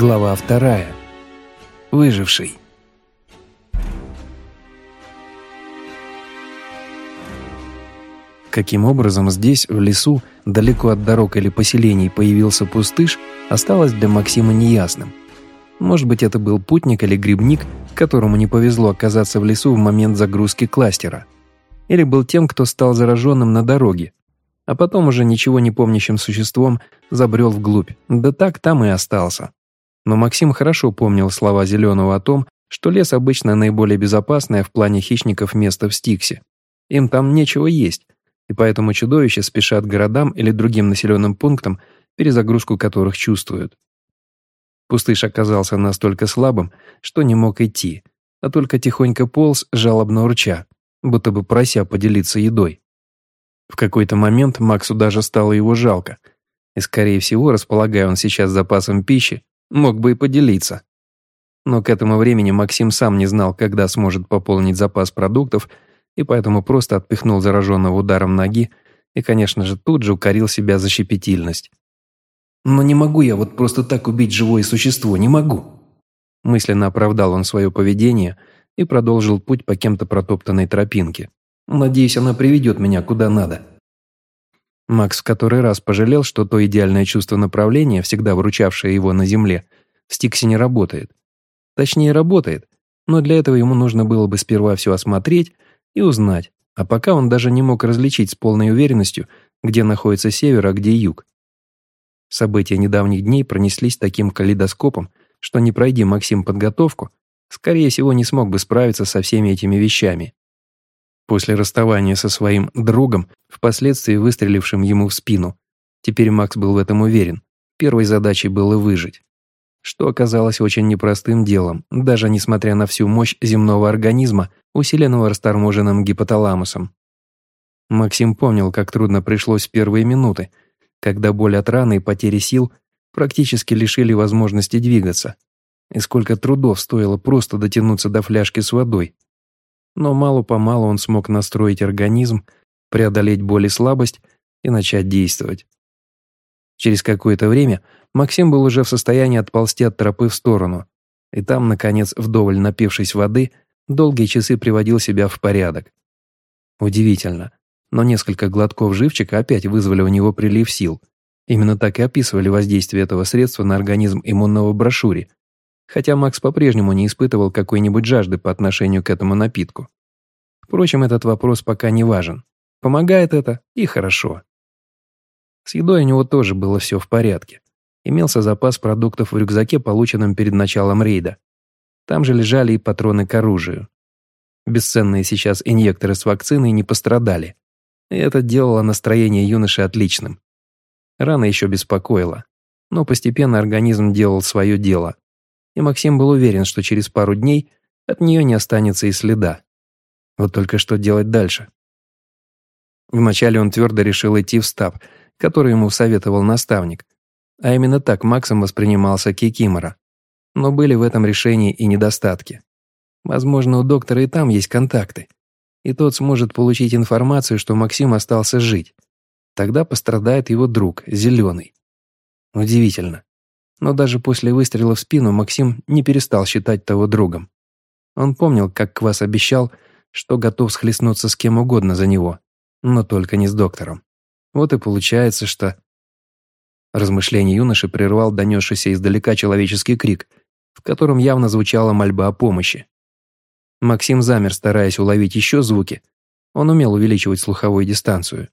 Глава вторая. Выживший. Каким образом здесь, в лесу, далеко от дорог или поселений, появился пустыш, осталось для Максима неясным. Может быть, это был путник или грибник, которому не повезло оказаться в лесу в момент загрузки кластера. Или был тем, кто стал зараженным на дороге, а потом уже ничего не помнящим существом забрел вглубь, да так там и остался. Но Максим хорошо помнил слова Зеленого о том, что лес обычно наиболее безопасное в плане хищников место в Стиксе. Им там нечего есть, и поэтому чудовища спешат к городам или другим населенным пунктам, перезагрузку которых чувствуют. Пустыш оказался настолько слабым, что не мог идти, а только тихонько полз, жалобно урча, будто бы прося поделиться едой. В какой-то момент Максу даже стало его жалко, и, скорее всего, располагая он сейчас запасом пищи, мог бы и поделиться. Но к этому времени Максим сам не знал, когда сможет пополнить запас продуктов и поэтому просто отпихнул зараженного ударом ноги и, конечно же, тут же укорил себя за щепетильность. «Но не могу я вот просто так убить живое существо, не могу!» Мысленно оправдал он свое поведение и продолжил путь по кем-то протоптанной тропинке. «Надеюсь, она приведет меня куда надо». Макс в который раз пожалел, что то идеальное чувство направления, всегда выручавшее его на земле, в Стиксе не работает. Точнее, работает, но для этого ему нужно было бы сперва все осмотреть и узнать, а пока он даже не мог различить с полной уверенностью, где находится север, а где юг. События недавних дней пронеслись таким калейдоскопом, что не пройди Максим подготовку, скорее всего, не смог бы справиться со всеми этими вещами. После расставания со своим другом, впоследствии выстрелившим ему в спину, теперь Макс был в этом уверен, первой задачей было выжить что оказалось очень непростым делом, даже несмотря на всю мощь земного организма, усиленного расторможенным гипоталамусом. Максим помнил, как трудно пришлось в первые минуты, когда боль от раны и потери сил практически лишили возможности двигаться, и сколько трудов стоило просто дотянуться до фляжки с водой. Но мало-помалу он смог настроить организм, преодолеть боль и слабость и начать действовать. Через какое-то время Максим был уже в состоянии отползти от тропы в сторону, и там, наконец, вдоволь напившись воды, долгие часы приводил себя в порядок. Удивительно, но несколько глотков живчика опять вызвали у него прилив сил. Именно так и описывали воздействие этого средства на организм иммунного брошюре, хотя Макс по-прежнему не испытывал какой-нибудь жажды по отношению к этому напитку. Впрочем, этот вопрос пока не важен. Помогает это, и хорошо. С едой у него тоже было все в порядке. Имелся запас продуктов в рюкзаке, полученном перед началом рейда. Там же лежали и патроны к оружию. Бесценные сейчас инъекторы с вакциной не пострадали. И это делало настроение юноши отличным. Рана еще беспокоила. Но постепенно организм делал свое дело. И Максим был уверен, что через пару дней от нее не останется и следа. Вот только что делать дальше? Вначале он твердо решил идти в стаб, который ему советовал наставник, а именно так Максом воспринимался Кикимора. Но были в этом решении и недостатки. Возможно, у доктора и там есть контакты. И тот сможет получить информацию, что Максим остался жить. Тогда пострадает его друг, Зеленый. Удивительно. Но даже после выстрела в спину Максим не перестал считать того другом. Он помнил, как Квас обещал, что готов схлестнуться с кем угодно за него, но только не с доктором. Вот и получается, что Размышление юноши прервал донесшийся издалека человеческий крик, в котором явно звучала мольба о помощи. Максим замер, стараясь уловить еще звуки. Он умел увеличивать слуховую дистанцию.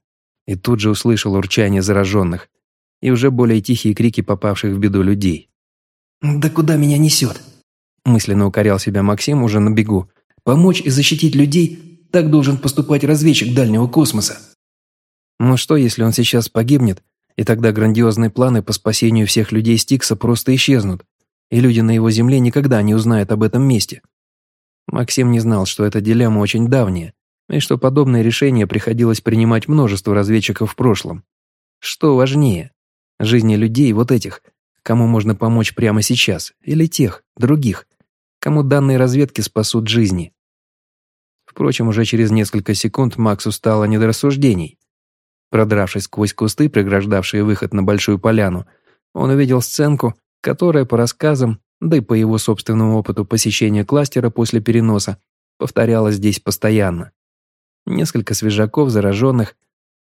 И тут же услышал урчание зараженных и уже более тихие крики попавших в беду людей. «Да куда меня несет?» Мысленно укорял себя Максим уже на бегу. «Помочь и защитить людей – так должен поступать разведчик дальнего космоса». Но что, если он сейчас погибнет, и тогда грандиозные планы по спасению всех людей Стикса просто исчезнут, и люди на его земле никогда не узнают об этом месте. Максим не знал, что эта дилемма очень давняя, и что подобные решения приходилось принимать множество разведчиков в прошлом. Что важнее? Жизни людей вот этих, кому можно помочь прямо сейчас, или тех, других, кому данные разведки спасут жизни. Впрочем, уже через несколько секунд Максу стало не до рассуждений. Продравшись сквозь кусты, преграждавшие выход на большую поляну, он увидел сценку, которая по рассказам, да и по его собственному опыту посещения кластера после переноса, повторялась здесь постоянно. Несколько свежаков, зараженных,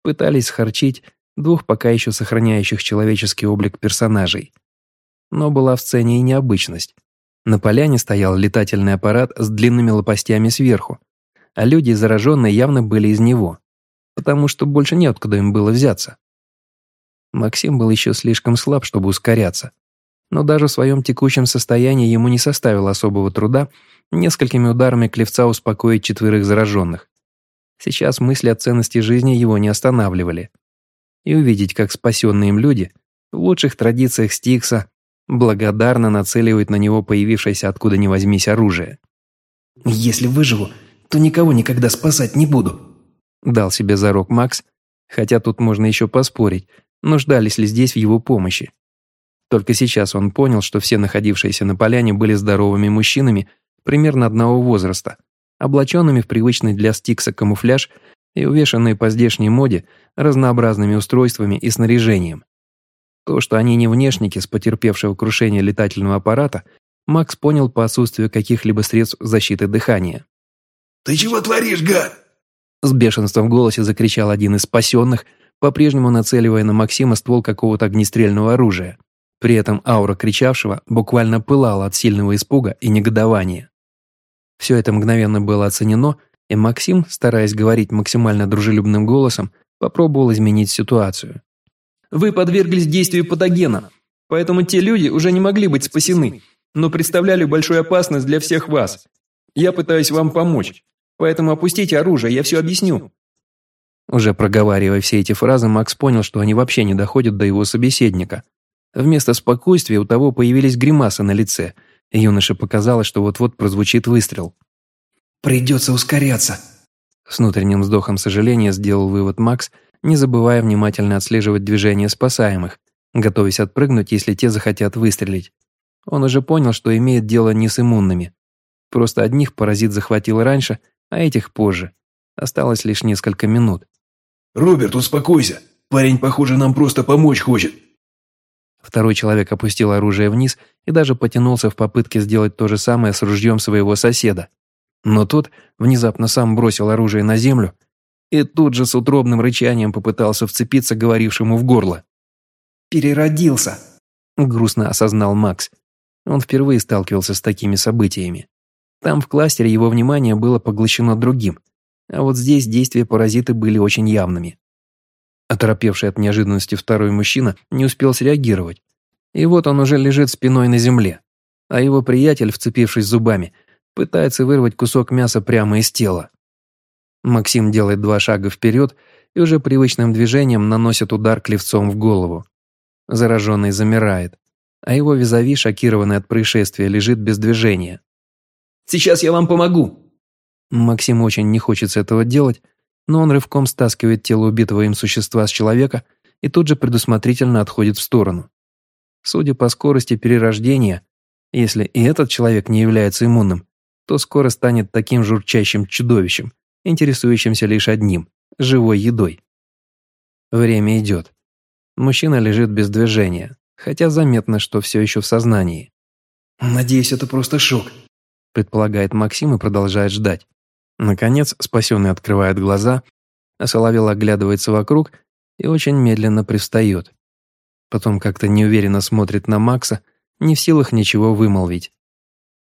пытались схорчить двух пока еще сохраняющих человеческий облик персонажей. Но была в сцене и необычность. На поляне стоял летательный аппарат с длинными лопастями сверху, а люди, зараженные, явно были из него, потому что больше неоткуда им было взяться. Максим был еще слишком слаб, чтобы ускоряться, но даже в своем текущем состоянии ему не составило особого труда несколькими ударами клевца успокоить четверых зараженных. Сейчас мысли о ценности жизни его не останавливали. И увидеть, как спасенные им люди, в лучших традициях Стикса, благодарно нацеливают на него появившееся откуда ни возьмись оружие. «Если выживу, то никого никогда спасать не буду», дал себе зарок Макс, хотя тут можно еще поспорить, нуждались ли здесь в его помощи. Только сейчас он понял, что все находившиеся на поляне были здоровыми мужчинами примерно одного возраста, облаченными в привычный для Стикса камуфляж и увешанные по здешней моде разнообразными устройствами и снаряжением. То, что они не внешники с потерпевшего крушения летательного аппарата, Макс понял по отсутствию каких-либо средств защиты дыхания. «Ты чего творишь, гад?» С бешенством в голосе закричал один из спасенных, по-прежнему нацеливая на Максима ствол какого-то огнестрельного оружия. При этом аура кричавшего буквально пылала от сильного испуга и негодования. Все это мгновенно было оценено, и Максим, стараясь говорить максимально дружелюбным голосом, попробовал изменить ситуацию. «Вы подверглись действию патогена, поэтому те люди уже не могли быть спасены, но представляли большую опасность для всех вас. Я пытаюсь вам помочь, поэтому опустите оружие, я все объясню». Уже проговаривая все эти фразы, Макс понял, что они вообще не доходят до его собеседника. Вместо спокойствия у того появились гримасы на лице – Юноше показалось, что вот-вот прозвучит выстрел. «Придется ускоряться», с внутренним вздохом сожаления сделал вывод Макс, не забывая внимательно отслеживать движения спасаемых, готовясь отпрыгнуть, если те захотят выстрелить. Он уже понял, что имеет дело не с иммунными. Просто одних паразит захватил раньше, а этих позже. Осталось лишь несколько минут. «Роберт, успокойся. Парень, похоже, нам просто помочь хочет». Второй человек опустил оружие вниз и даже потянулся в попытке сделать то же самое с ружьем своего соседа. Но тот внезапно сам бросил оружие на землю и тут же с утробным рычанием попытался вцепиться говорившему в горло. «Переродился», — грустно осознал Макс. Он впервые сталкивался с такими событиями. Там в кластере его внимание было поглощено другим, а вот здесь действия паразита были очень явными. Оторопевший от неожиданности второй мужчина не успел среагировать. И вот он уже лежит спиной на земле, а его приятель, вцепившись зубами, пытается вырвать кусок мяса прямо из тела. Максим делает два шага вперед и уже привычным движением наносит удар клевцом в голову. Зараженный замирает, а его визави, шокированный от происшествия, лежит без движения. «Сейчас я вам помогу!» Максим очень не хочется этого делать, но он рывком стаскивает тело убитого им существа с человека и тут же предусмотрительно отходит в сторону. Судя по скорости перерождения, если и этот человек не является иммунным, то скоро станет таким журчащим чудовищем, интересующимся лишь одним – живой едой. Время идет. Мужчина лежит без движения, хотя заметно, что все еще в сознании. «Надеюсь, это просто шок», – предполагает Максим и продолжает ждать. Наконец, спасенный открывает глаза, а Соловел оглядывается вокруг и очень медленно привстает. Потом как-то неуверенно смотрит на Макса, не в силах ничего вымолвить.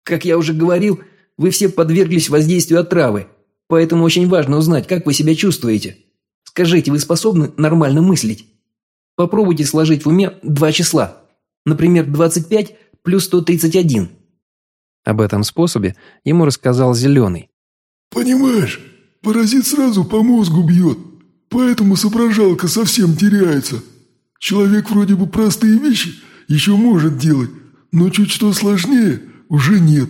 «Как я уже говорил, вы все подверглись воздействию отравы, поэтому очень важно узнать, как вы себя чувствуете. Скажите, вы способны нормально мыслить? Попробуйте сложить в уме два числа. Например, 25 плюс 131». Об этом способе ему рассказал Зеленый, Понимаешь, паразит сразу по мозгу бьет, поэтому соображалка совсем теряется. Человек вроде бы простые вещи еще может делать, но чуть что сложнее уже нет.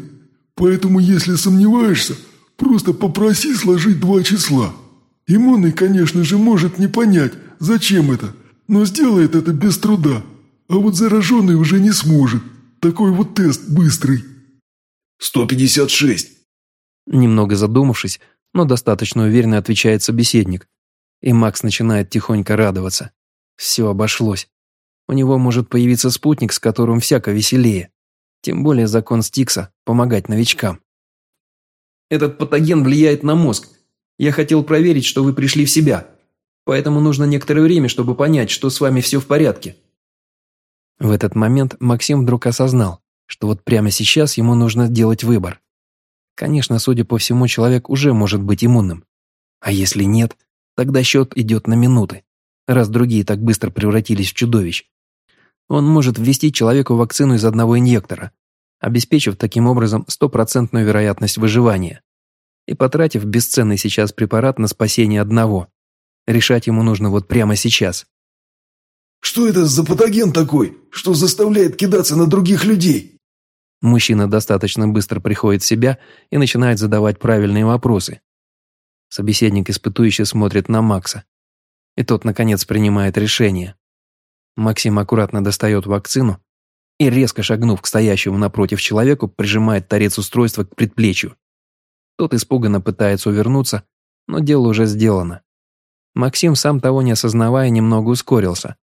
Поэтому если сомневаешься, просто попроси сложить два числа. Иммунный, конечно же, может не понять, зачем это, но сделает это без труда. А вот зараженный уже не сможет. Такой вот тест быстрый. «Сто пятьдесят шесть», Немного задумавшись, но достаточно уверенно отвечает собеседник. И Макс начинает тихонько радоваться. Все обошлось. У него может появиться спутник, с которым всяко веселее. Тем более закон Стикса – помогать новичкам. Этот патоген влияет на мозг. Я хотел проверить, что вы пришли в себя. Поэтому нужно некоторое время, чтобы понять, что с вами все в порядке. В этот момент Максим вдруг осознал, что вот прямо сейчас ему нужно делать выбор. Конечно, судя по всему, человек уже может быть иммунным. А если нет, тогда счет идет на минуты, раз другие так быстро превратились в чудовищ. Он может ввести человеку вакцину из одного инъектора, обеспечив таким образом стопроцентную вероятность выживания. И потратив бесценный сейчас препарат на спасение одного. Решать ему нужно вот прямо сейчас. «Что это за патоген такой, что заставляет кидаться на других людей?» Мужчина достаточно быстро приходит в себя и начинает задавать правильные вопросы. Собеседник испытующе смотрит на Макса. И тот, наконец, принимает решение. Максим аккуратно достает вакцину и, резко шагнув к стоящему напротив человеку, прижимает торец устройства к предплечью. Тот испуганно пытается увернуться, но дело уже сделано. Максим, сам того не осознавая, немного ускорился,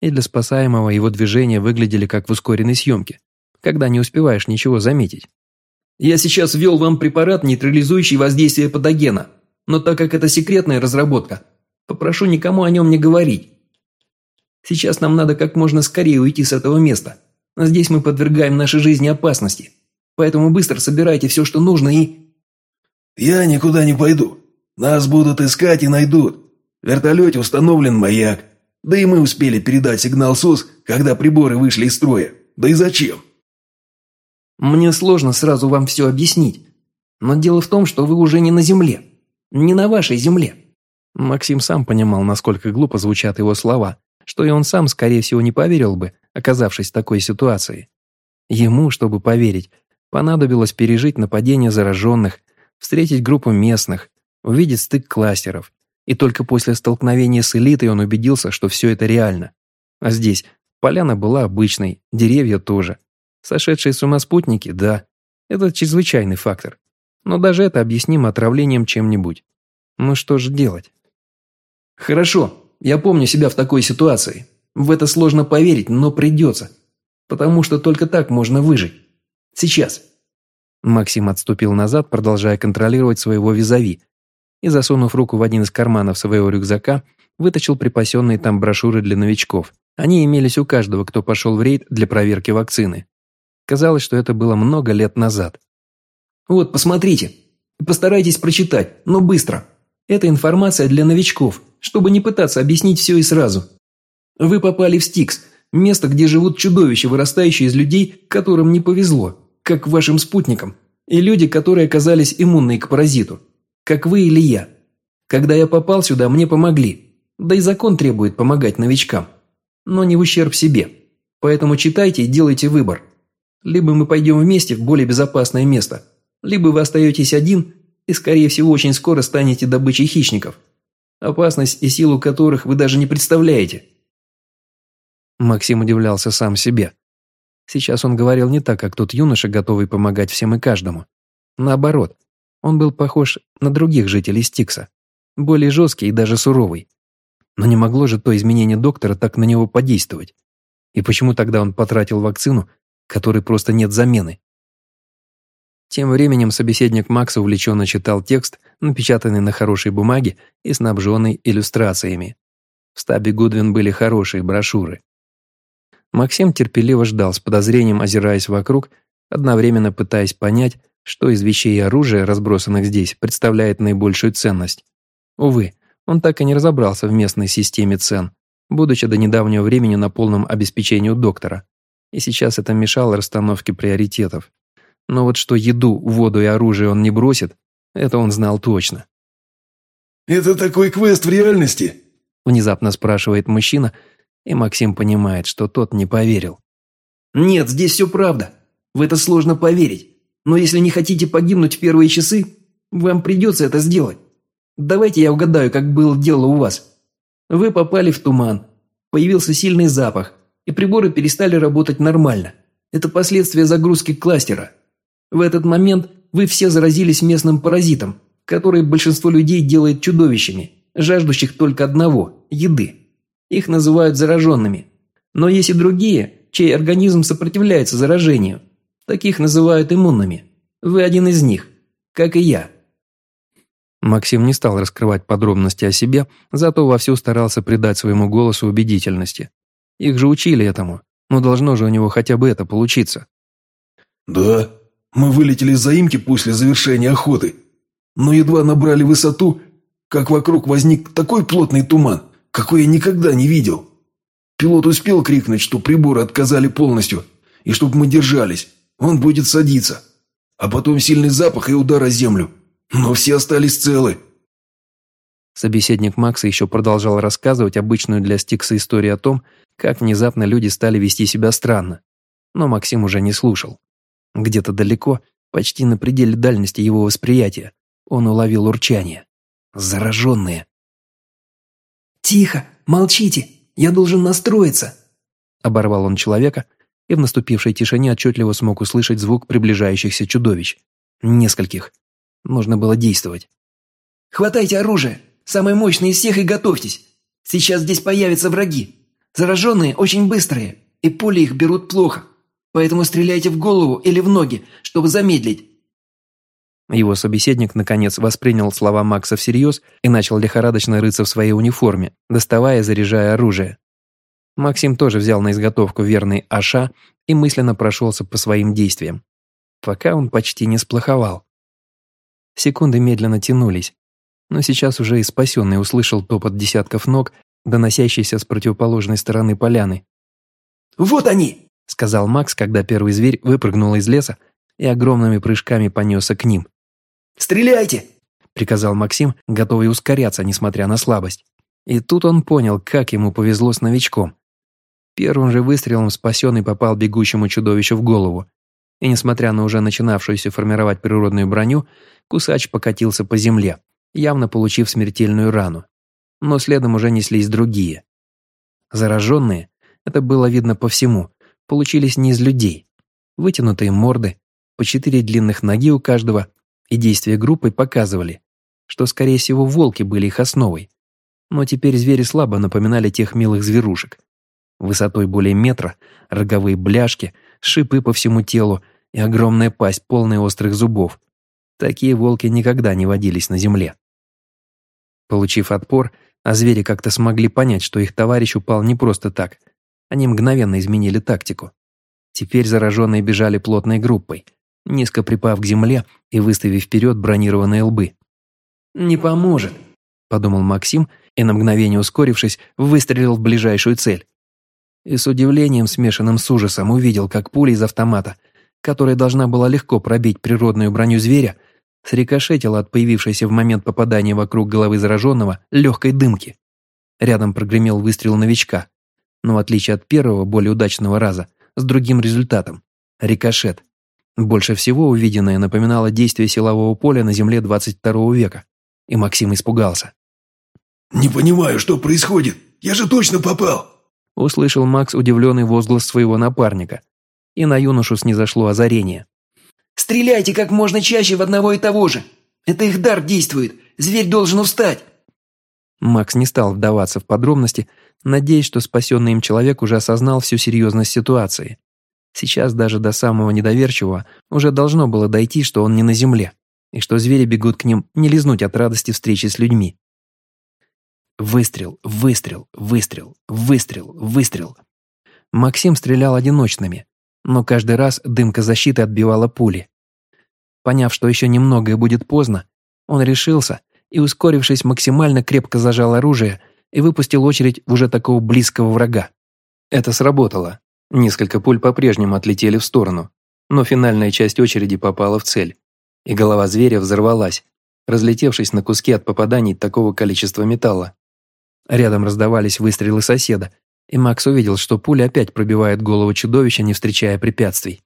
и для спасаемого его движения выглядели как в ускоренной съемке, когда не успеваешь ничего заметить. «Я сейчас ввел вам препарат, нейтрализующий воздействие патогена, но так как это секретная разработка, попрошу никому о нем не говорить. Сейчас нам надо как можно скорее уйти с этого места. Здесь мы подвергаем нашей жизни опасности. Поэтому быстро собирайте все, что нужно и...» «Я никуда не пойду. Нас будут искать и найдут. В вертолете установлен маяк. Да и мы успели передать сигнал СОС, когда приборы вышли из строя. Да и зачем?» «Мне сложно сразу вам все объяснить. Но дело в том, что вы уже не на Земле. Не на вашей Земле». Максим сам понимал, насколько глупо звучат его слова, что и он сам, скорее всего, не поверил бы, оказавшись в такой ситуации. Ему, чтобы поверить, понадобилось пережить нападение зараженных, встретить группу местных, увидеть стык кластеров. И только после столкновения с элитой он убедился, что все это реально. А здесь поляна была обычной, деревья тоже. Сошедшие с ума спутники, да. Это чрезвычайный фактор. Но даже это объяснимо отравлением чем-нибудь. Ну что же делать? Хорошо, я помню себя в такой ситуации. В это сложно поверить, но придется. Потому что только так можно выжить. Сейчас». Максим отступил назад, продолжая контролировать своего визави, и, засунув руку в один из карманов своего рюкзака, вытащил припасенные там брошюры для новичков. Они имелись у каждого, кто пошел в рейд для проверки вакцины. Казалось, что это было много лет назад. «Вот, посмотрите. Постарайтесь прочитать, но быстро. Это информация для новичков чтобы не пытаться объяснить все и сразу. Вы попали в Стикс, место, где живут чудовища, вырастающие из людей, которым не повезло, как вашим спутникам, и люди, которые оказались иммунны к паразиту, как вы или я. Когда я попал сюда, мне помогли, да и закон требует помогать новичкам, но не в ущерб себе. Поэтому читайте и делайте выбор. Либо мы пойдем вместе в более безопасное место, либо вы остаетесь один и, скорее всего, очень скоро станете добычей хищников опасность и силу которых вы даже не представляете». Максим удивлялся сам себе. Сейчас он говорил не так, как тот юноша, готовый помогать всем и каждому. Наоборот, он был похож на других жителей Стикса, более жесткий и даже суровый. Но не могло же то изменение доктора так на него подействовать. И почему тогда он потратил вакцину, которой просто нет замены? Тем временем собеседник Макса увлеченно читал текст, напечатанный на хорошей бумаге и снабженный иллюстрациями. В стабе Гудвин были хорошие брошюры. Максим терпеливо ждал, с подозрением озираясь вокруг, одновременно пытаясь понять, что из вещей и оружия, разбросанных здесь, представляет наибольшую ценность. Увы, он так и не разобрался в местной системе цен, будучи до недавнего времени на полном обеспечении у доктора. И сейчас это мешало расстановке приоритетов. Но вот что еду, воду и оружие он не бросит, это он знал точно. «Это такой квест в реальности?» Внезапно спрашивает мужчина, и Максим понимает, что тот не поверил. «Нет, здесь все правда. В это сложно поверить. Но если не хотите погибнуть в первые часы, вам придется это сделать. Давайте я угадаю, как было дело у вас. Вы попали в туман, появился сильный запах, и приборы перестали работать нормально. Это последствия загрузки кластера. В этот момент вы все заразились местным паразитом, который большинство людей делает чудовищами, жаждущих только одного – еды. Их называют зараженными. Но есть и другие, чей организм сопротивляется заражению. Таких называют иммунными. Вы один из них, как и я». Максим не стал раскрывать подробности о себе, зато вовсю старался придать своему голосу убедительности. Их же учили этому, но должно же у него хотя бы это получиться. «Да, мы вылетели из заимки после завершения охоты, но едва набрали высоту, как вокруг возник такой плотный туман, какой я никогда не видел. Пилот успел крикнуть, что приборы отказали полностью, и чтобы мы держались, он будет садиться. А потом сильный запах и удар о землю. Но все остались целы. Собеседник Макса еще продолжал рассказывать обычную для Стикса историю о том, как внезапно люди стали вести себя странно. Но Максим уже не слушал. Где-то далеко, почти на пределе дальности его восприятия, он уловил урчание. Зараженные. «Тихо! Молчите! Я должен настроиться!» Оборвал он человека, и в наступившей тишине отчетливо смог услышать звук приближающихся чудовищ. Нескольких. Нужно было действовать. «Хватайте оружие! Самое мощное из всех и готовьтесь! Сейчас здесь появятся враги! Зараженные очень быстрые, и пули их берут плохо, поэтому стреляйте в голову или в ноги, чтобы замедлить!» Его собеседник, наконец, воспринял слова Макса всерьез и начал лихорадочно рыться в своей униформе, доставая и заряжая оружие. Максим тоже взял на изготовку верный Аша и мысленно прошелся по своим действиям. Пока он почти не сплоховал. Секунды медленно тянулись, но сейчас уже и спасенный услышал топот десятков ног, доносящийся с противоположной стороны поляны. «Вот они!» — сказал Макс, когда первый зверь выпрыгнул из леса и огромными прыжками понесся к ним. «Стреляйте!» — приказал Максим, готовый ускоряться, несмотря на слабость. И тут он понял, как ему повезло с новичком. Первым же выстрелом спасенный попал бегущему чудовищу в голову. И несмотря на уже начинавшуюся формировать природную броню, кусач покатился по земле, явно получив смертельную рану. Но следом уже неслись другие. Зараженные, это было видно по всему, получились не из людей. Вытянутые морды, по четыре длинных ноги у каждого, и действия группы показывали, что, скорее всего, волки были их основой. Но теперь звери слабо напоминали тех милых зверушек, Высотой более метра, роговые бляшки, шипы по всему телу и огромная пасть, полная острых зубов. Такие волки никогда не водились на земле. Получив отпор, а звери как-то смогли понять, что их товарищ упал не просто так. Они мгновенно изменили тактику. Теперь зараженные бежали плотной группой, низко припав к земле и выставив вперед бронированные лбы. «Не поможет», – подумал Максим и, на мгновение ускорившись, выстрелил в ближайшую цель и с удивлением, смешанным с ужасом, увидел, как пуля из автомата, которая должна была легко пробить природную броню зверя, срикошетила от появившейся в момент попадания вокруг головы зараженного легкой дымки. Рядом прогремел выстрел новичка, но в отличие от первого, более удачного раза, с другим результатом – рикошет. Больше всего увиденное напоминало действие силового поля на земле 22 века, и Максим испугался. «Не понимаю, что происходит. Я же точно попал!» услышал Макс удивленный возглас своего напарника. И на юношу снизошло озарение. «Стреляйте как можно чаще в одного и того же! Это их дар действует! Зверь должен устать!» Макс не стал вдаваться в подробности, надеясь, что спасенный им человек уже осознал всю серьезность ситуации. Сейчас даже до самого недоверчивого уже должно было дойти, что он не на земле, и что звери бегут к ним не лизнуть от радости встречи с людьми. Выстрел, выстрел, выстрел, выстрел, выстрел. Максим стрелял одиночными, но каждый раз дымка защиты отбивала пули. Поняв, что еще немного и будет поздно, он решился и, ускорившись, максимально крепко зажал оружие и выпустил очередь в уже такого близкого врага. Это сработало. Несколько пуль по-прежнему отлетели в сторону, но финальная часть очереди попала в цель, и голова зверя взорвалась, разлетевшись на куски от попаданий такого количества металла. Рядом раздавались выстрелы соседа, и Макс увидел, что пуля опять пробивает голову чудовища, не встречая препятствий.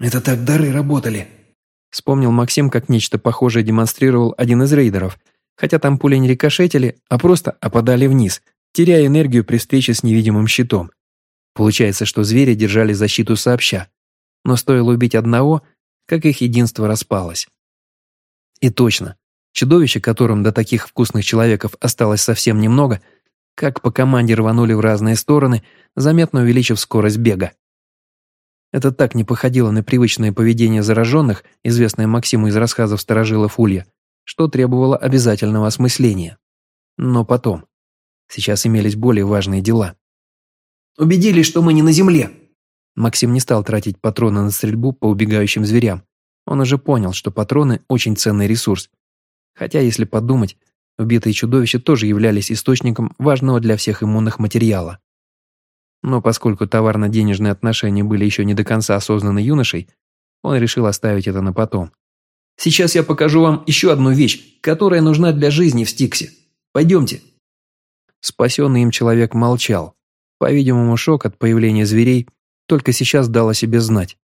«Это так дары работали», — вспомнил Максим, как нечто похожее демонстрировал один из рейдеров, хотя там пули не рикошетили, а просто опадали вниз, теряя энергию при встрече с невидимым щитом. Получается, что звери держали защиту сообща, но стоило убить одного, как их единство распалось. И точно, Чудовище, которым до таких вкусных человеков осталось совсем немного, как по команде рванули в разные стороны, заметно увеличив скорость бега. Это так не походило на привычное поведение зараженных, известное Максиму из рассказов старожилов Улья, что требовало обязательного осмысления. Но потом. Сейчас имелись более важные дела. «Убедились, что мы не на земле!» Максим не стал тратить патроны на стрельбу по убегающим зверям. Он уже понял, что патроны – очень ценный ресурс. Хотя, если подумать, убитые чудовища тоже являлись источником важного для всех иммунных материала. Но поскольку товарно-денежные отношения были еще не до конца осознаны юношей, он решил оставить это на потом. «Сейчас я покажу вам еще одну вещь, которая нужна для жизни в Стиксе. Пойдемте». Спасенный им человек молчал. По-видимому, шок от появления зверей только сейчас дал о себе знать.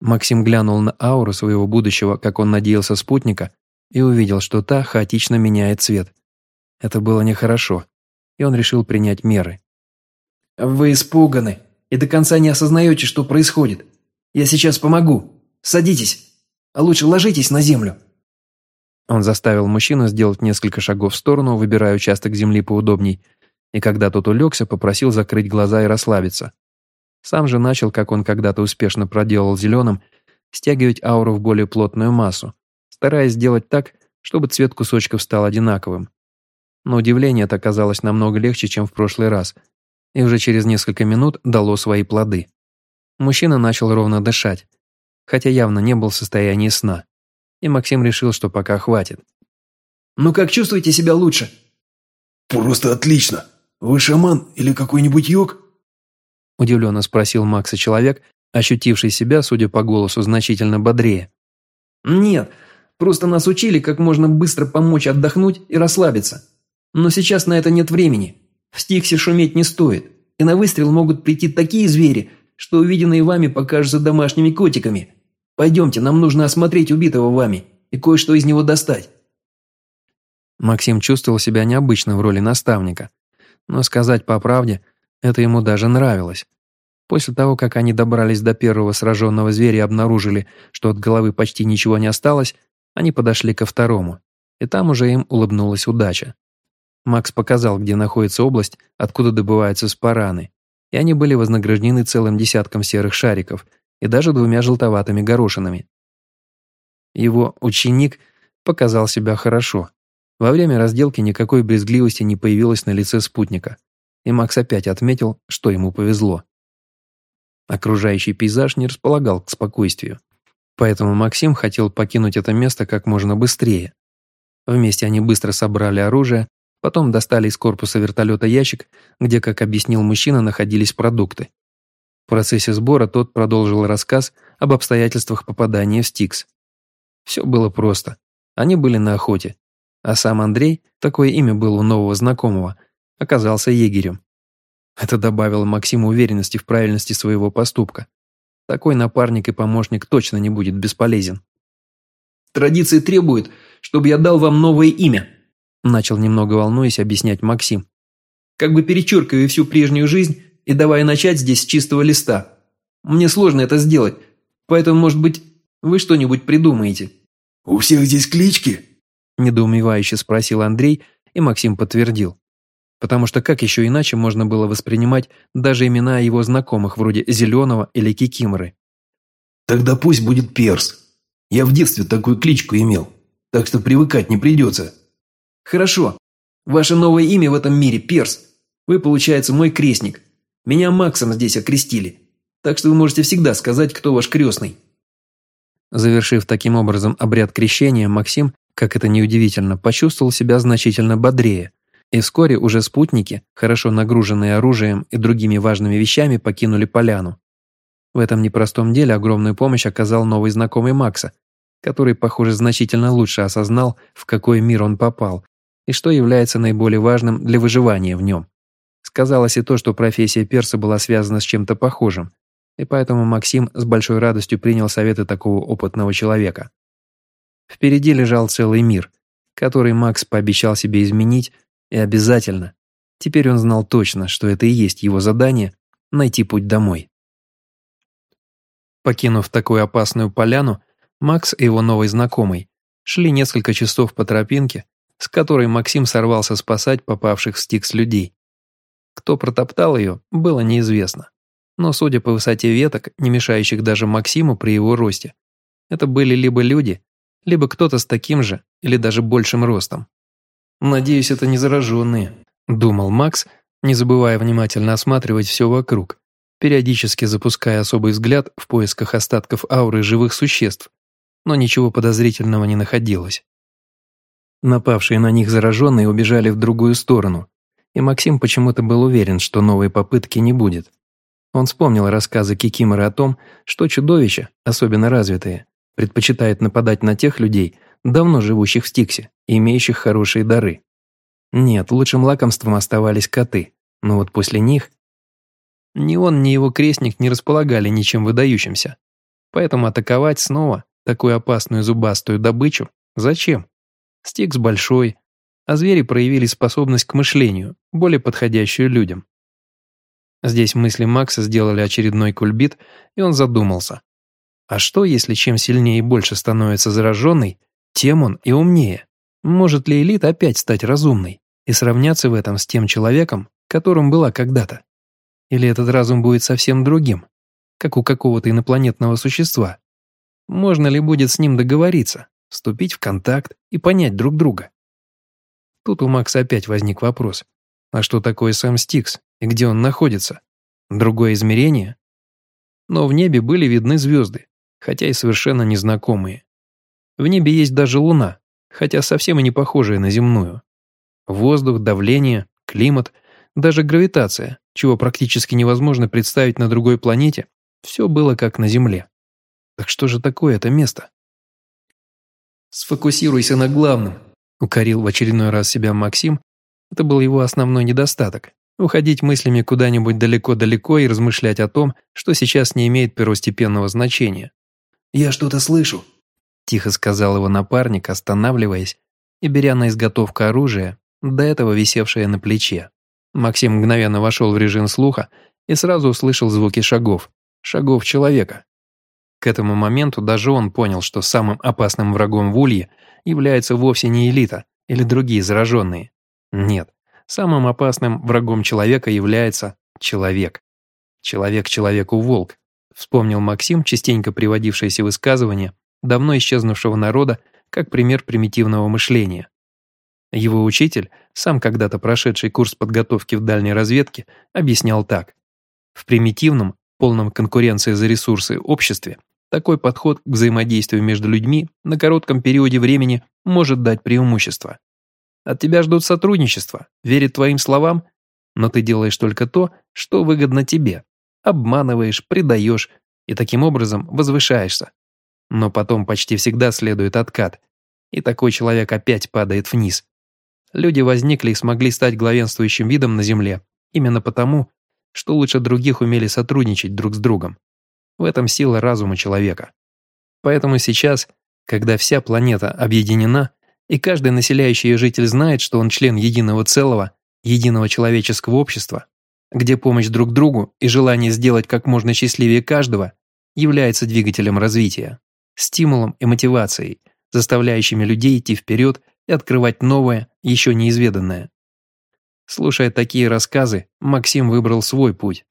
Максим глянул на ауру своего будущего, как он надеялся, спутника, и увидел, что та хаотично меняет цвет. Это было нехорошо, и он решил принять меры. «Вы испуганы и до конца не осознаете, что происходит. Я сейчас помогу. Садитесь, а лучше ложитесь на землю». Он заставил мужчину сделать несколько шагов в сторону, выбирая участок земли поудобней, и когда тот улегся, попросил закрыть глаза и расслабиться. Сам же начал, как он когда-то успешно проделал зеленым, стягивать ауру в более плотную массу, стараясь сделать так, чтобы цвет кусочков стал одинаковым. Но удивление это оказалось намного легче, чем в прошлый раз, и уже через несколько минут дало свои плоды. Мужчина начал ровно дышать, хотя явно не был в состоянии сна, и Максим решил, что пока хватит. «Ну как чувствуете себя лучше?» «Просто отлично. Вы шаман или какой-нибудь йог?» Удивленно спросил Макса человек, ощутивший себя, судя по голосу, значительно бодрее. «Нет, просто нас учили, как можно быстро помочь отдохнуть и расслабиться. Но сейчас на это нет времени. В Стиксе шуметь не стоит, и на выстрел могут прийти такие звери, что увиденные вами покажутся домашними котиками. Пойдемте, нам нужно осмотреть убитого вами и кое-что из него достать». Максим чувствовал себя необычно в роли наставника. Но сказать по правде, это ему даже нравилось. После того, как они добрались до первого сраженного зверя и обнаружили, что от головы почти ничего не осталось, они подошли ко второму, и там уже им улыбнулась удача. Макс показал, где находится область, откуда добываются спараны, и они были вознаграждены целым десятком серых шариков и даже двумя желтоватыми горошинами. Его ученик показал себя хорошо. Во время разделки никакой брезгливости не появилось на лице спутника и Макс опять отметил, что ему повезло. Окружающий пейзаж не располагал к спокойствию, поэтому Максим хотел покинуть это место как можно быстрее. Вместе они быстро собрали оружие, потом достали из корпуса вертолета ящик, где, как объяснил мужчина, находились продукты. В процессе сбора тот продолжил рассказ об обстоятельствах попадания в Стикс. Все было просто. Они были на охоте. А сам Андрей, такое имя было у нового знакомого – оказался егерем. Это добавило Максиму уверенности в правильности своего поступка. Такой напарник и помощник точно не будет бесполезен. «Традиции требуют, чтобы я дал вам новое имя», начал немного волнуясь объяснять Максим. «Как бы перечеркивая всю прежнюю жизнь и давая начать здесь с чистого листа. Мне сложно это сделать, поэтому, может быть, вы что-нибудь придумаете». «У всех здесь клички?» недоумевающе спросил Андрей, и Максим подтвердил потому что как еще иначе можно было воспринимать даже имена его знакомых, вроде Зеленого или Кикиморы? «Тогда пусть будет Перс. Я в детстве такую кличку имел, так что привыкать не придется». «Хорошо. Ваше новое имя в этом мире – Перс. Вы, получается, мой крестник. Меня Максом здесь окрестили. Так что вы можете всегда сказать, кто ваш крестный». Завершив таким образом обряд крещения, Максим, как это неудивительно, почувствовал себя значительно бодрее – и вскоре уже спутники, хорошо нагруженные оружием и другими важными вещами, покинули поляну. В этом непростом деле огромную помощь оказал новый знакомый Макса, который, похоже, значительно лучше осознал, в какой мир он попал и что является наиболее важным для выживания в нем. Сказалось и то, что профессия перса была связана с чем-то похожим, и поэтому Максим с большой радостью принял советы такого опытного человека. Впереди лежал целый мир, который Макс пообещал себе изменить и обязательно. Теперь он знал точно, что это и есть его задание – найти путь домой. Покинув такую опасную поляну, Макс и его новый знакомый шли несколько часов по тропинке, с которой Максим сорвался спасать попавших в стикс людей. Кто протоптал ее, было неизвестно. Но судя по высоте веток, не мешающих даже Максиму при его росте, это были либо люди, либо кто-то с таким же или даже большим ростом. «Надеюсь, это не зараженные», – думал Макс, не забывая внимательно осматривать все вокруг, периодически запуская особый взгляд в поисках остатков ауры живых существ, но ничего подозрительного не находилось. Напавшие на них зараженные убежали в другую сторону, и Максим почему-то был уверен, что новой попытки не будет. Он вспомнил рассказы Кикимора о том, что чудовища, особенно развитые, предпочитают нападать на тех людей, давно живущих в Стиксе и имеющих хорошие дары. Нет, лучшим лакомством оставались коты, но вот после них... Ни он, ни его крестник не располагали ничем выдающимся. Поэтому атаковать снова такую опасную зубастую добычу зачем? Стикс большой, а звери проявили способность к мышлению, более подходящую людям. Здесь мысли Макса сделали очередной кульбит, и он задумался. А что, если чем сильнее и больше становится зараженный, тем он и умнее? Может ли элита опять стать разумной и сравняться в этом с тем человеком, которым была когда-то? Или этот разум будет совсем другим, как у какого-то инопланетного существа? Можно ли будет с ним договориться, вступить в контакт и понять друг друга? Тут у Макса опять возник вопрос. А что такое сам Стикс и где он находится? Другое измерение? Но в небе были видны звезды, хотя и совершенно незнакомые. В небе есть даже луна, хотя совсем и не похожая на земную. Воздух, давление, климат, даже гравитация, чего практически невозможно представить на другой планете, все было как на Земле. Так что же такое это место? «Сфокусируйся на главном», — укорил в очередной раз себя Максим это был его основной недостаток – уходить мыслями куда-нибудь далеко-далеко и размышлять о том, что сейчас не имеет первостепенного значения. «Я что-то слышу», – тихо сказал его напарник, останавливаясь и беря на изготовку оружие, до этого висевшее на плече. Максим мгновенно вошел в режим слуха и сразу услышал звуки шагов. Шагов человека. К этому моменту даже он понял, что самым опасным врагом в Улье является вовсе не элита или другие зараженные, нет, самым опасным врагом человека является человек. Человек человеку волк, вспомнил Максим, частенько приводившееся высказывание давно исчезнувшего народа как пример примитивного мышления. Его учитель, сам когда-то прошедший курс подготовки в дальней разведке, объяснял так. В примитивном, полном конкуренции за ресурсы обществе такой подход к взаимодействию между людьми на коротком периоде времени может дать преимущество. От тебя ждут сотрудничества, верят твоим словам, но ты делаешь только то, что выгодно тебе. Обманываешь, предаешь и таким образом возвышаешься. Но потом почти всегда следует откат, и такой человек опять падает вниз. Люди возникли и смогли стать главенствующим видом на Земле именно потому, что лучше других умели сотрудничать друг с другом. В этом сила разума человека. Поэтому сейчас, когда вся планета объединена, и каждый населяющий ее житель знает, что он член единого целого, единого человеческого общества, где помощь друг другу и желание сделать как можно счастливее каждого является двигателем развития, стимулом и мотивацией, заставляющими людей идти вперед и открывать новое, еще неизведанное. Слушая такие рассказы, Максим выбрал свой путь.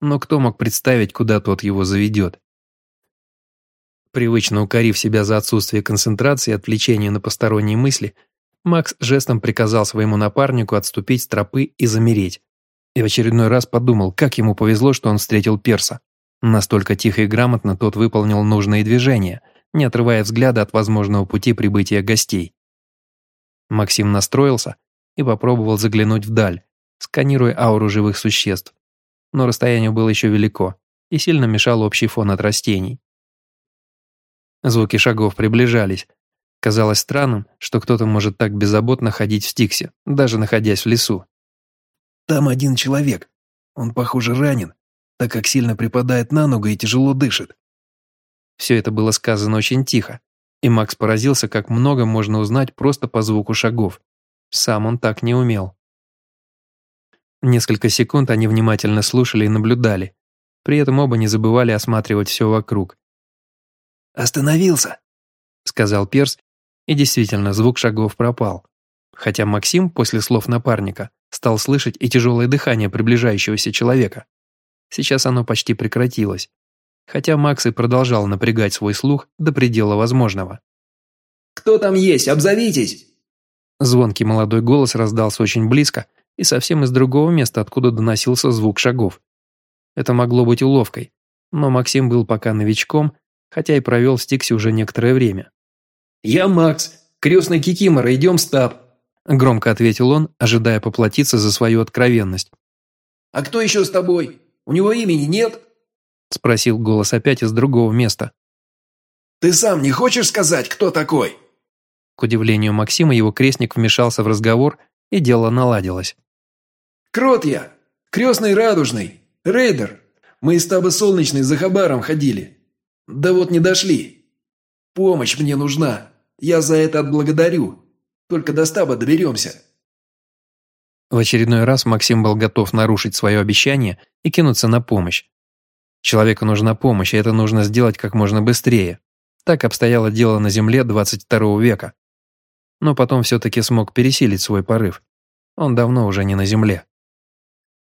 Но кто мог представить, куда тот его заведет? Привычно укорив себя за отсутствие концентрации и отвлечения на посторонние мысли, Макс жестом приказал своему напарнику отступить с тропы и замереть. И в очередной раз подумал, как ему повезло, что он встретил перса. Настолько тихо и грамотно тот выполнил нужные движения, не отрывая взгляда от возможного пути прибытия гостей. Максим настроился и попробовал заглянуть вдаль, сканируя ауру живых существ. Но расстояние было еще велико и сильно мешал общий фон от растений. Звуки шагов приближались. Казалось странным, что кто-то может так беззаботно ходить в Стиксе, даже находясь в лесу. «Там один человек. Он, похоже, ранен, так как сильно припадает на ногу и тяжело дышит». Все это было сказано очень тихо, и Макс поразился, как много можно узнать просто по звуку шагов. Сам он так не умел. Несколько секунд они внимательно слушали и наблюдали. При этом оба не забывали осматривать все вокруг. «Остановился», — сказал Перс, и действительно звук шагов пропал. Хотя Максим после слов напарника стал слышать и тяжелое дыхание приближающегося человека. Сейчас оно почти прекратилось, хотя Макс и продолжал напрягать свой слух до предела возможного. «Кто там есть? Обзовитесь!» Звонкий молодой голос раздался очень близко и совсем из другого места, откуда доносился звук шагов. Это могло быть уловкой, но Максим был пока новичком, хотя и провел в Стиксе уже некоторое время. «Я Макс, крестный Кикимора, идем стаб», – громко ответил он, ожидая поплатиться за свою откровенность. «А кто еще с тобой? У него имени нет?» – спросил голос опять из другого места. «Ты сам не хочешь сказать, кто такой?» К удивлению Максима, его крестник вмешался в разговор, и дело наладилось. «Крот я! Крестный радужный! Рейдер! Мы из стаба Солнечный за хабаром ходили. Да вот не дошли. Помощь мне нужна. Я за это отблагодарю. Только до стаба доберемся». В очередной раз Максим был готов нарушить свое обещание и кинуться на помощь. Человеку нужна помощь, и это нужно сделать как можно быстрее. Так обстояло дело на Земле 22 века. Но потом все-таки смог пересилить свой порыв. Он давно уже не на Земле.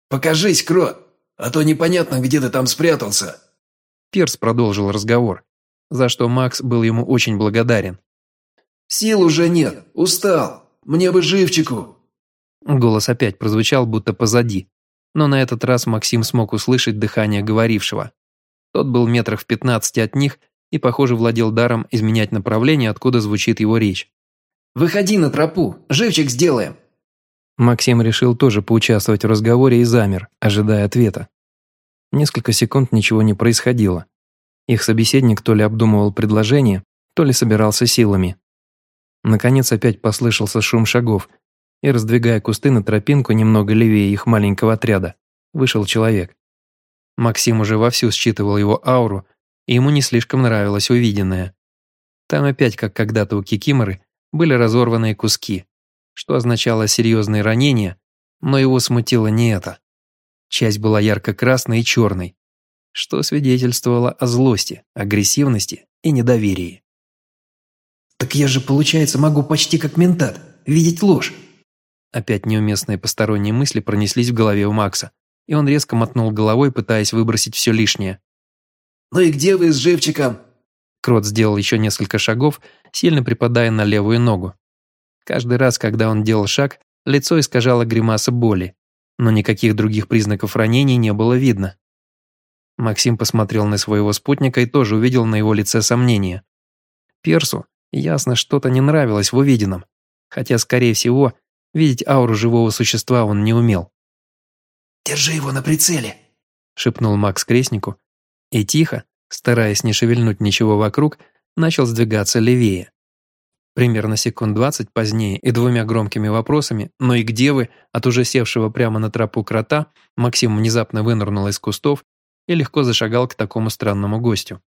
«Покажись, Крот, а то непонятно, где ты там спрятался». Пирс продолжил разговор, за что Макс был ему очень благодарен. «Сил уже нет, устал, мне бы живчику». Голос опять прозвучал, будто позади, но на этот раз Максим смог услышать дыхание говорившего. Тот был метрах в пятнадцати от них и, похоже, владел даром изменять направление, откуда звучит его речь. «Выходи на тропу, живчик сделаем!» Максим решил тоже поучаствовать в разговоре и замер, ожидая ответа. Несколько секунд ничего не происходило. Их собеседник то ли обдумывал предложение, то ли собирался силами. Наконец опять послышался шум шагов, и, раздвигая кусты на тропинку немного левее их маленького отряда, вышел человек. Максим уже вовсю считывал его ауру, и ему не слишком нравилось увиденное. Там опять, как когда-то у Кикиморы, были разорванные куски, что означало серьезные ранения, но его смутило не это. Часть была ярко-красной и черной, что свидетельствовало о злости, агрессивности и недоверии. «Так я же, получается, могу почти как ментат, видеть ложь». Опять неуместные посторонние мысли пронеслись в голове у Макса, и он резко мотнул головой, пытаясь выбросить все лишнее. «Ну и где вы с живчиком?» Крот сделал еще несколько шагов, сильно припадая на левую ногу. Каждый раз, когда он делал шаг, лицо искажало гримаса боли, но никаких других признаков ранений не было видно. Максим посмотрел на своего спутника и тоже увидел на его лице сомнение. Персу ясно что-то не нравилось в увиденном, хотя, скорее всего, Видеть ауру живого существа он не умел. «Держи его на прицеле», – шепнул Макс крестнику, и тихо, стараясь не шевельнуть ничего вокруг, начал сдвигаться левее. Примерно секунд двадцать позднее и двумя громкими вопросами «Ну и где вы?» от уже севшего прямо на тропу крота, Максим внезапно вынырнул из кустов и легко зашагал к такому странному гостю.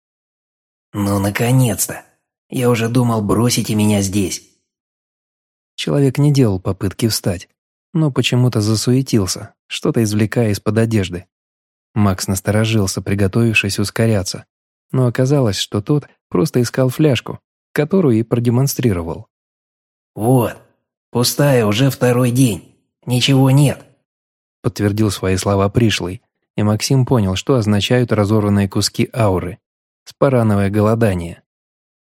«Ну, наконец-то! Я уже думал, бросите меня здесь. Человек не делал попытки встать, но почему-то засуетился, что-то извлекая из-под одежды. Макс насторожился, приготовившись ускоряться, но оказалось, что тот просто искал фляжку, которую и продемонстрировал. «Вот, пустая уже второй день, ничего нет», подтвердил свои слова пришлый, и Максим понял, что означают разорванные куски ауры, спарановое голодание.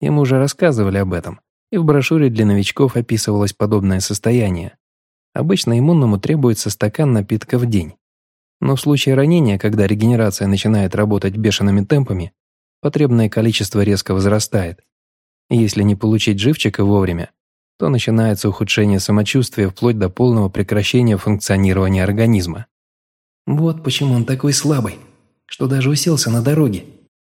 Ему уже рассказывали об этом, и в брошюре для новичков описывалось подобное состояние. Обычно иммунному требуется стакан напитка в день. Но в случае ранения, когда регенерация начинает работать бешеными темпами, потребное количество резко возрастает. Если не получить живчика вовремя, то начинается ухудшение самочувствия вплоть до полного прекращения функционирования организма. «Вот почему он такой слабый, что даже уселся на дороге»,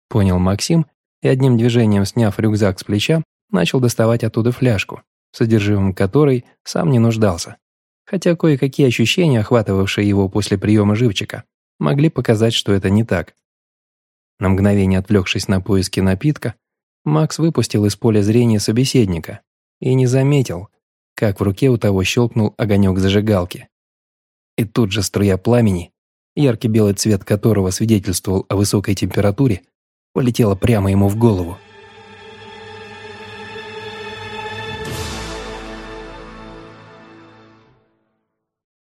понял Максим и одним движением сняв рюкзак с плеча, начал доставать оттуда фляжку, содержимым которой сам не нуждался. Хотя кое-какие ощущения, охватывавшие его после приема живчика, могли показать, что это не так. На мгновение отвлекшись на поиски напитка, Макс выпустил из поля зрения собеседника и не заметил, как в руке у того щелкнул огонек зажигалки. И тут же струя пламени, яркий белый цвет которого свидетельствовал о высокой температуре, полетела прямо ему в голову.